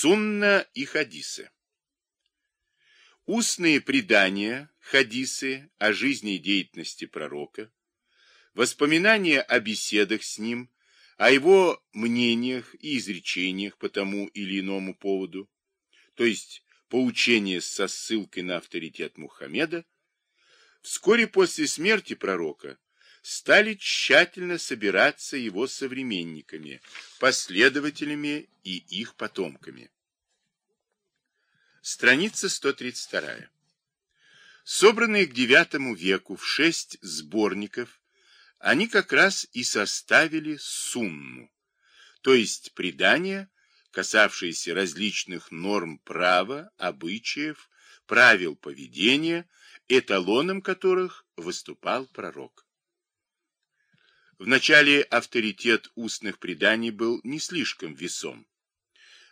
Сунна и хадисы. Устные предания, хадисы о жизни и деятельности пророка, воспоминания о беседах с ним, о его мнениях и изречениях по тому или иному поводу, то есть поучение со ссылкой на авторитет Мухаммеда, вскоре после смерти пророка стали тщательно собираться его современниками, последователями и их потомками. Страница 132. Собранные к IX веку в шесть сборников, они как раз и составили сумму, то есть предания, касавшиеся различных норм права, обычаев, правил поведения, эталоном которых выступал пророк. Вначале авторитет устных преданий был не слишком весом.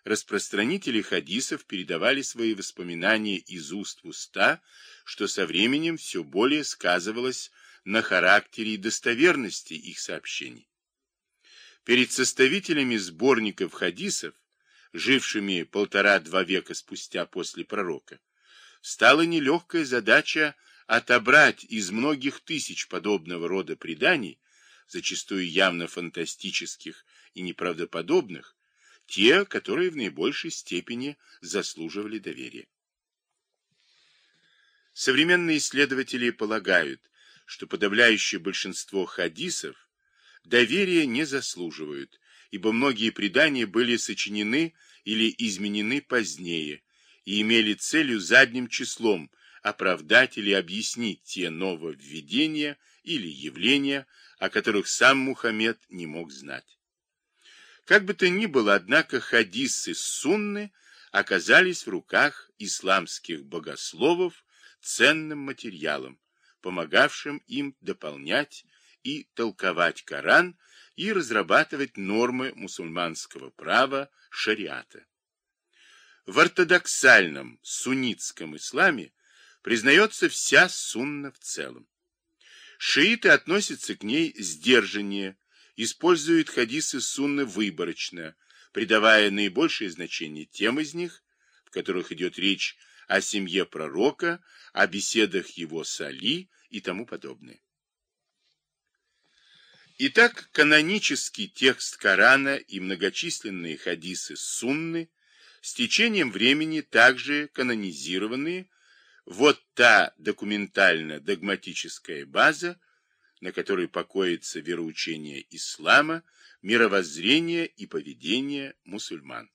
Распространители хадисов передавали свои воспоминания из уст в уста, что со временем все более сказывалось на характере и достоверности их сообщений. Перед составителями сборников хадисов, жившими полтора-два века спустя после пророка, стала нелегкая задача отобрать из многих тысяч подобного рода преданий зачастую явно фантастических и неправдоподобных, те, которые в наибольшей степени заслуживали доверия. Современные исследователи полагают, что подавляющее большинство хадисов доверия не заслуживают, ибо многие предания были сочинены или изменены позднее и имели целью задним числом оправдать или объяснить те нововведения или явления, о которых сам Мухаммед не мог знать. Как бы то ни было, однако, хадисы сунны оказались в руках исламских богословов ценным материалом, помогавшим им дополнять и толковать Коран и разрабатывать нормы мусульманского права шариата. В ортодоксальном суннитском исламе признается вся сунна в целом. Шииты относятся к ней сдержаннее, используют хадисы сунны выборочно, придавая наибольшее значение тем из них, в которых идет речь о семье пророка, о беседах его с Али и тому подобное. Итак, канонический текст Корана и многочисленные хадисы сунны с течением времени также канонизированные вот та документально-догматическая база, на которой покоится вероучение ислама, мировоззрение и поведение мусульман.